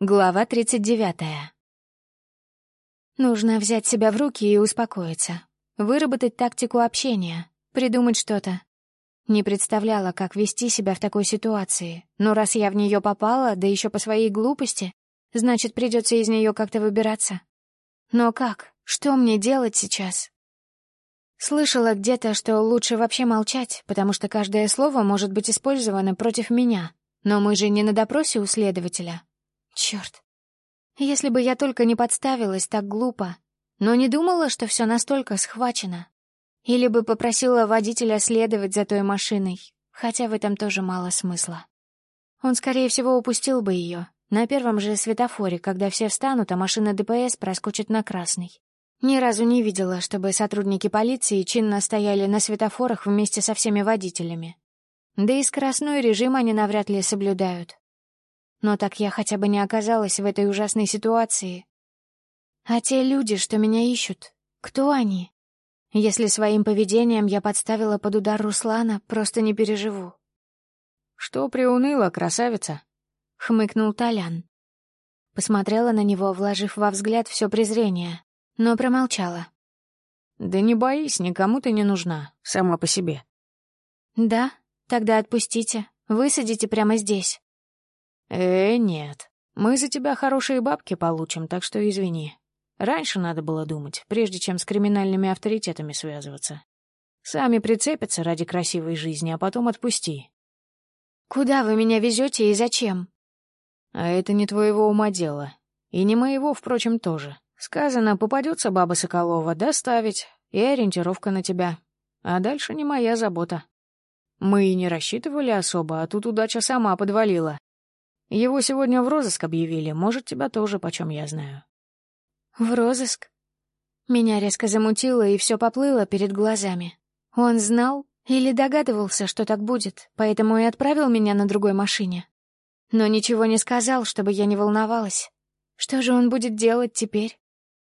Глава 39. Нужно взять себя в руки и успокоиться. Выработать тактику общения, придумать что-то. Не представляла, как вести себя в такой ситуации, но раз я в нее попала, да еще по своей глупости, значит, придется из нее как-то выбираться. Но как? Что мне делать сейчас? Слышала где-то, что лучше вообще молчать, потому что каждое слово может быть использовано против меня. Но мы же не на допросе у следователя, Черт. Если бы я только не подставилась так глупо, но не думала, что все настолько схвачено. Или бы попросила водителя следовать за той машиной, хотя в этом тоже мало смысла. Он, скорее всего, упустил бы ее на первом же светофоре, когда все встанут, а машина ДПС проскочит на красный. Ни разу не видела, чтобы сотрудники полиции чинно стояли на светофорах вместе со всеми водителями. Да и скоростной режим они навряд ли соблюдают. Но так я хотя бы не оказалась в этой ужасной ситуации. А те люди, что меня ищут, кто они? Если своим поведением я подставила под удар Руслана, просто не переживу. «Что приуныла, красавица?» — хмыкнул Толян. Посмотрела на него, вложив во взгляд все презрение, но промолчала. «Да не боись, никому ты не нужна, сама по себе». «Да? Тогда отпустите, высадите прямо здесь». «Э, нет. Мы за тебя хорошие бабки получим, так что извини. Раньше надо было думать, прежде чем с криминальными авторитетами связываться. Сами прицепятся ради красивой жизни, а потом отпусти». «Куда вы меня везете и зачем?» «А это не твоего ума дело. И не моего, впрочем, тоже. Сказано, попадется баба Соколова, доставить, и ориентировка на тебя. А дальше не моя забота. Мы и не рассчитывали особо, а тут удача сама подвалила. Его сегодня в розыск объявили, может, тебя тоже, почем я знаю». «В розыск?» Меня резко замутило, и все поплыло перед глазами. Он знал или догадывался, что так будет, поэтому и отправил меня на другой машине. Но ничего не сказал, чтобы я не волновалась. Что же он будет делать теперь?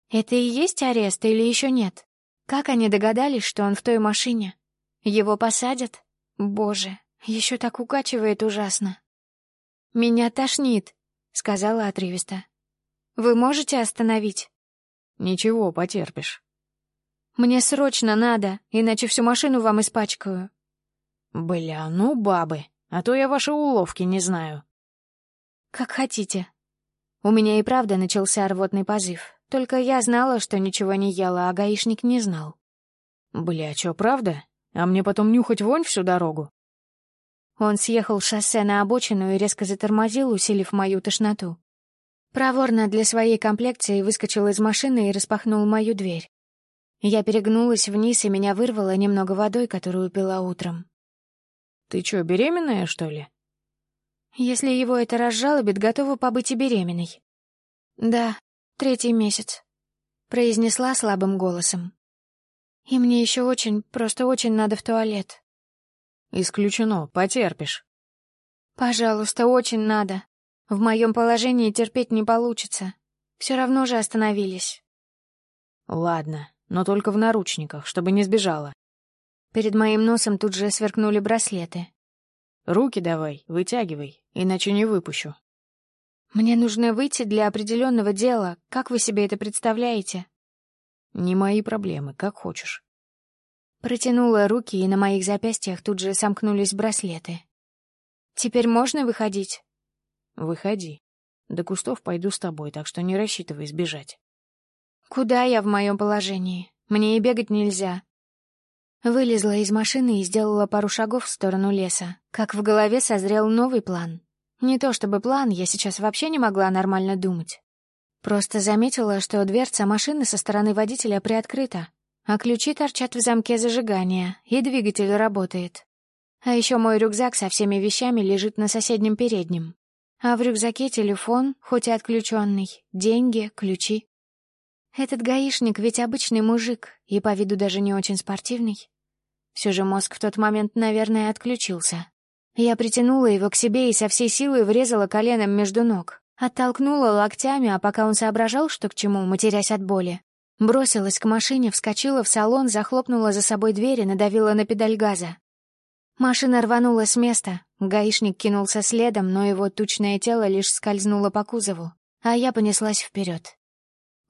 Это и есть арест или еще нет? Как они догадались, что он в той машине? Его посадят? Боже, еще так укачивает ужасно. «Меня тошнит», — сказала отрывисто. «Вы можете остановить?» «Ничего, потерпишь». «Мне срочно надо, иначе всю машину вам испачкаю». «Бля, ну бабы, а то я ваши уловки не знаю». «Как хотите». У меня и правда начался рвотный позыв, только я знала, что ничего не ела, а гаишник не знал. «Бля, чё, правда? А мне потом нюхать вонь всю дорогу?» Он съехал с шоссе на обочину и резко затормозил, усилив мою тошноту. Проворно для своей комплекции выскочил из машины и распахнул мою дверь. Я перегнулась вниз, и меня вырвало немного водой, которую пила утром. «Ты чё, беременная, что ли?» «Если его это разжалобит, готова побыть и беременной». «Да, третий месяц», — произнесла слабым голосом. «И мне еще очень, просто очень надо в туалет». «Исключено, потерпишь». «Пожалуйста, очень надо. В моем положении терпеть не получится. Все равно же остановились». «Ладно, но только в наручниках, чтобы не сбежала». Перед моим носом тут же сверкнули браслеты. «Руки давай, вытягивай, иначе не выпущу». «Мне нужно выйти для определенного дела. Как вы себе это представляете?» «Не мои проблемы, как хочешь». Протянула руки, и на моих запястьях тут же сомкнулись браслеты. «Теперь можно выходить?» «Выходи. До кустов пойду с тобой, так что не рассчитывай сбежать». «Куда я в моем положении? Мне и бегать нельзя». Вылезла из машины и сделала пару шагов в сторону леса, как в голове созрел новый план. Не то чтобы план, я сейчас вообще не могла нормально думать. Просто заметила, что дверца машины со стороны водителя приоткрыта, а ключи торчат в замке зажигания, и двигатель работает. А еще мой рюкзак со всеми вещами лежит на соседнем переднем. А в рюкзаке телефон, хоть и отключенный, деньги, ключи. Этот гаишник ведь обычный мужик, и по виду даже не очень спортивный. Все же мозг в тот момент, наверное, отключился. Я притянула его к себе и со всей силы врезала коленом между ног. Оттолкнула локтями, а пока он соображал, что к чему, матерясь от боли, Бросилась к машине, вскочила в салон, захлопнула за собой дверь и надавила на педаль газа. Машина рванула с места, Гаишник кинулся следом, но его тучное тело лишь скользнуло по кузову, а я понеслась вперед.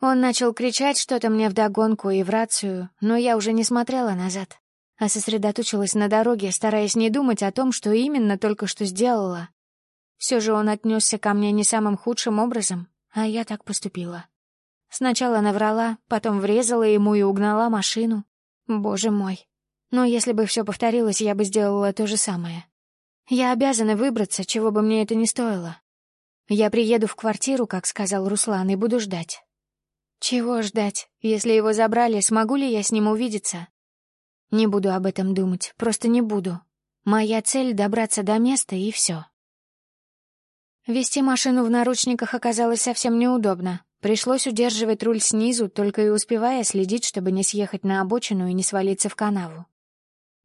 Он начал кричать что-то мне вдогонку и в рацию, но я уже не смотрела назад, а сосредоточилась на дороге, стараясь не думать о том, что именно только что сделала. Все же он отнесся ко мне не самым худшим образом, а я так поступила. Сначала наврала, потом врезала ему и угнала машину. Боже мой. Но если бы все повторилось, я бы сделала то же самое. Я обязана выбраться, чего бы мне это ни стоило. Я приеду в квартиру, как сказал Руслан, и буду ждать. Чего ждать? Если его забрали, смогу ли я с ним увидеться? Не буду об этом думать, просто не буду. Моя цель — добраться до места, и все. Вести машину в наручниках оказалось совсем неудобно. Пришлось удерживать руль снизу, только и успевая следить, чтобы не съехать на обочину и не свалиться в канаву.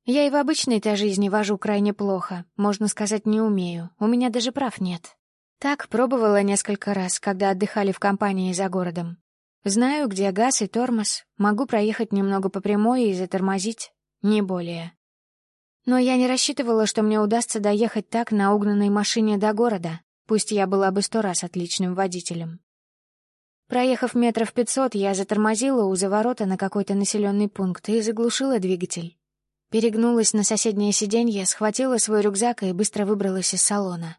Я и в обычной-то жизни вожу крайне плохо, можно сказать, не умею, у меня даже прав нет. Так пробовала несколько раз, когда отдыхали в компании за городом. Знаю, где газ и тормоз, могу проехать немного по прямой и затормозить, не более. Но я не рассчитывала, что мне удастся доехать так на угнанной машине до города, пусть я была бы сто раз отличным водителем. Проехав метров пятьсот, я затормозила у заворота на какой-то населенный пункт и заглушила двигатель. Перегнулась на соседнее сиденье, схватила свой рюкзак и быстро выбралась из салона.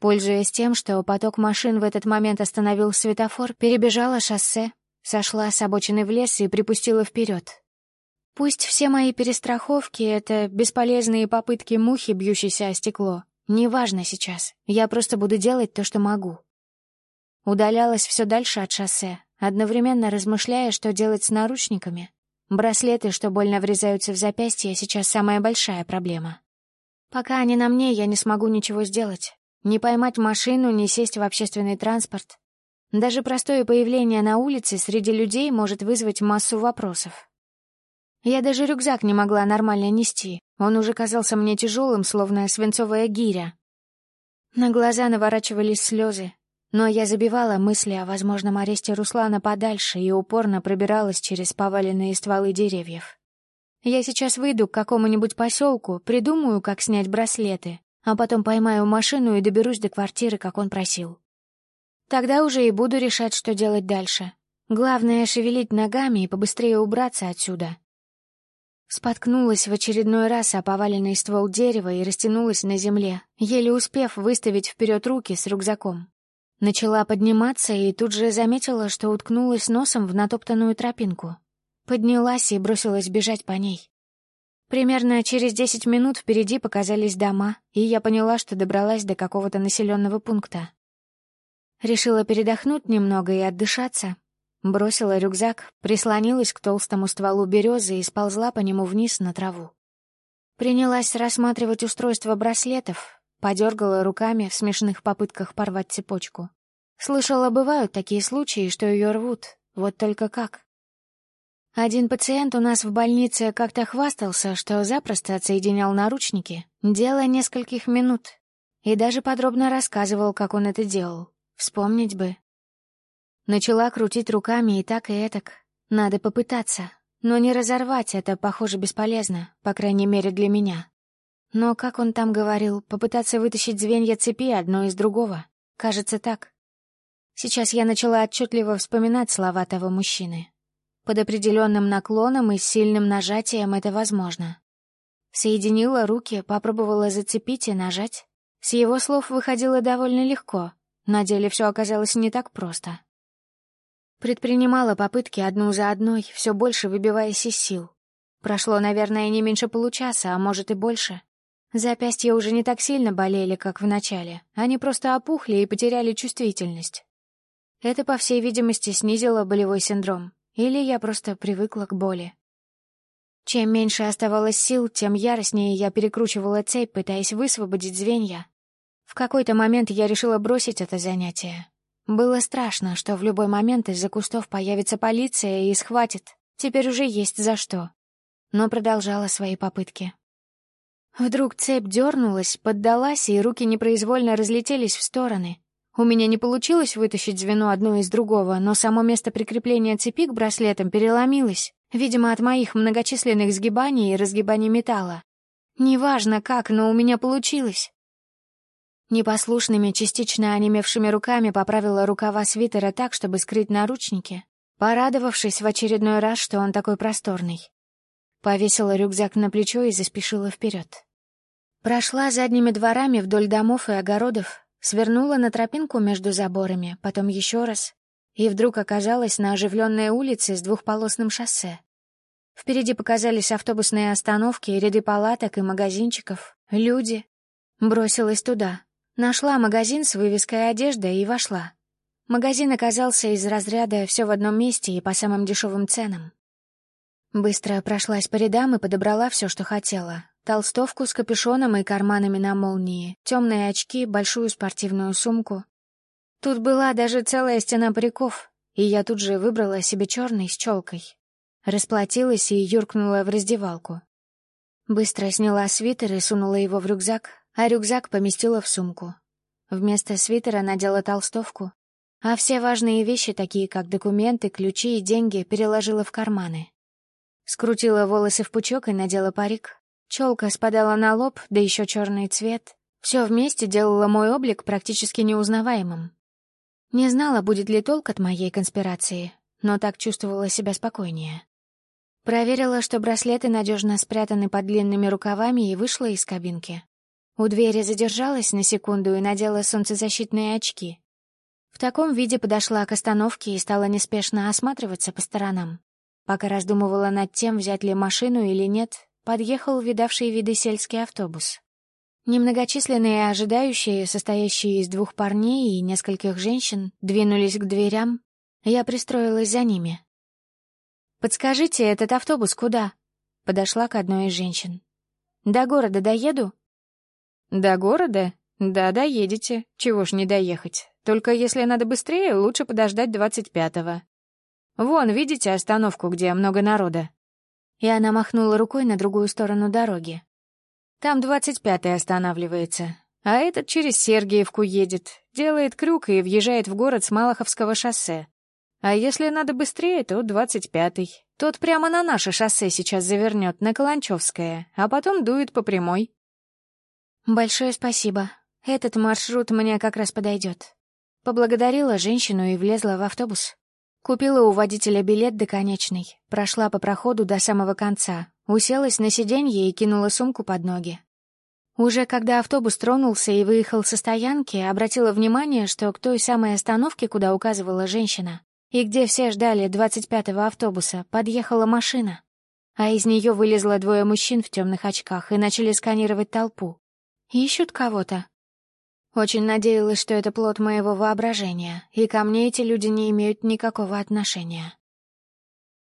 Пользуясь тем, что поток машин в этот момент остановил светофор, перебежала шоссе, сошла с обочины в лес и припустила вперед. Пусть все мои перестраховки — это бесполезные попытки мухи, бьющейся о стекло. Неважно сейчас, я просто буду делать то, что могу. Удалялась все дальше от шоссе, одновременно размышляя, что делать с наручниками. Браслеты, что больно врезаются в запястье, сейчас самая большая проблема. Пока они на мне, я не смогу ничего сделать. Не поймать машину, не сесть в общественный транспорт. Даже простое появление на улице среди людей может вызвать массу вопросов. Я даже рюкзак не могла нормально нести. Он уже казался мне тяжелым, словно свинцовая гиря. На глаза наворачивались слезы, но я забивала мысли о возможном аресте Руслана подальше и упорно пробиралась через поваленные стволы деревьев. Я сейчас выйду к какому-нибудь поселку, придумаю, как снять браслеты, а потом поймаю машину и доберусь до квартиры, как он просил. Тогда уже и буду решать, что делать дальше. Главное — шевелить ногами и побыстрее убраться отсюда. Споткнулась в очередной раз о поваленный ствол дерева и растянулась на земле, еле успев выставить вперед руки с рюкзаком. Начала подниматься и тут же заметила, что уткнулась носом в натоптанную тропинку. Поднялась и бросилась бежать по ней. Примерно через десять минут впереди показались дома, и я поняла, что добралась до какого-то населенного пункта. Решила передохнуть немного и отдышаться. Бросила рюкзак, прислонилась к толстому стволу березы и сползла по нему вниз на траву. Принялась рассматривать устройство браслетов, Подергала руками в смешных попытках порвать цепочку. Слышала, бывают такие случаи, что ее рвут. Вот только как? Один пациент у нас в больнице как-то хвастался, что запросто отсоединял наручники. Дело нескольких минут. И даже подробно рассказывал, как он это делал. Вспомнить бы. Начала крутить руками и так, и этак. Надо попытаться. Но не разорвать это, похоже, бесполезно, по крайней мере, для меня. Но, как он там говорил, попытаться вытащить звенья цепи одно из другого. Кажется, так. Сейчас я начала отчетливо вспоминать слова того мужчины. Под определенным наклоном и сильным нажатием это возможно. Соединила руки, попробовала зацепить и нажать. С его слов выходило довольно легко. На деле все оказалось не так просто. Предпринимала попытки одну за одной, все больше выбиваясь из сил. Прошло, наверное, не меньше получаса, а может и больше. Запястья уже не так сильно болели, как в начале. Они просто опухли и потеряли чувствительность. Это, по всей видимости, снизило болевой синдром. Или я просто привыкла к боли. Чем меньше оставалось сил, тем яростнее я перекручивала цепь, пытаясь высвободить звенья. В какой-то момент я решила бросить это занятие. Было страшно, что в любой момент из-за кустов появится полиция и схватит. Теперь уже есть за что. Но продолжала свои попытки. Вдруг цепь дернулась, поддалась, и руки непроизвольно разлетелись в стороны. У меня не получилось вытащить звено одно из другого, но само место прикрепления цепи к браслетам переломилось, видимо, от моих многочисленных сгибаний и разгибаний металла. Неважно как, но у меня получилось. Непослушными, частично онемевшими руками поправила рукава свитера так, чтобы скрыть наручники, порадовавшись в очередной раз, что он такой просторный. Повесила рюкзак на плечо и заспешила вперед. Прошла задними дворами вдоль домов и огородов, свернула на тропинку между заборами, потом еще раз, и вдруг оказалась на оживленной улице с двухполосным шоссе. Впереди показались автобусные остановки, ряды палаток и магазинчиков, люди. Бросилась туда, Нашла магазин с вывеской «Одежда» и вошла. Магазин оказался из разряда «все в одном месте и по самым дешевым ценам». Быстро прошлась по рядам и подобрала все, что хотела. Толстовку с капюшоном и карманами на молнии, темные очки, большую спортивную сумку. Тут была даже целая стена париков, и я тут же выбрала себе черный с челкой. Расплатилась и юркнула в раздевалку. Быстро сняла свитер и сунула его в рюкзак, а рюкзак поместила в сумку. Вместо свитера надела толстовку, а все важные вещи, такие как документы, ключи и деньги, переложила в карманы. Скрутила волосы в пучок и надела парик. Челка спадала на лоб, да еще черный цвет. Все вместе делало мой облик практически неузнаваемым. Не знала, будет ли толк от моей конспирации, но так чувствовала себя спокойнее. Проверила, что браслеты надежно спрятаны под длинными рукавами и вышла из кабинки. У двери задержалась на секунду и надела солнцезащитные очки. В таком виде подошла к остановке и стала неспешно осматриваться по сторонам. Пока раздумывала над тем, взять ли машину или нет, подъехал видавший виды сельский автобус. Немногочисленные ожидающие, состоящие из двух парней и нескольких женщин, двинулись к дверям. Я пристроилась за ними. «Подскажите, этот автобус куда?» Подошла к одной из женщин. «До города доеду?» «До города? Да, доедете. Чего ж не доехать. Только если надо быстрее, лучше подождать двадцать пятого. Вон, видите остановку, где много народа?» И она махнула рукой на другую сторону дороги. «Там двадцать пятый останавливается, а этот через Сергиевку едет, делает крюк и въезжает в город с Малаховского шоссе. А если надо быстрее, то двадцать пятый. Тот прямо на наше шоссе сейчас завернет, на Каланчевское, а потом дует по прямой. «Большое спасибо. Этот маршрут мне как раз подойдет». Поблагодарила женщину и влезла в автобус. Купила у водителя билет до конечной, прошла по проходу до самого конца, уселась на сиденье и кинула сумку под ноги. Уже когда автобус тронулся и выехал со стоянки, обратила внимание, что к той самой остановке, куда указывала женщина, и где все ждали 25-го автобуса, подъехала машина. А из нее вылезло двое мужчин в темных очках и начали сканировать толпу. Ищут кого-то. Очень надеялась, что это плод моего воображения, и ко мне эти люди не имеют никакого отношения.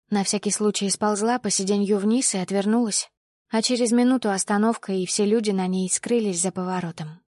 На всякий случай сползла по сиденью вниз и отвернулась, а через минуту остановка и все люди на ней скрылись за поворотом.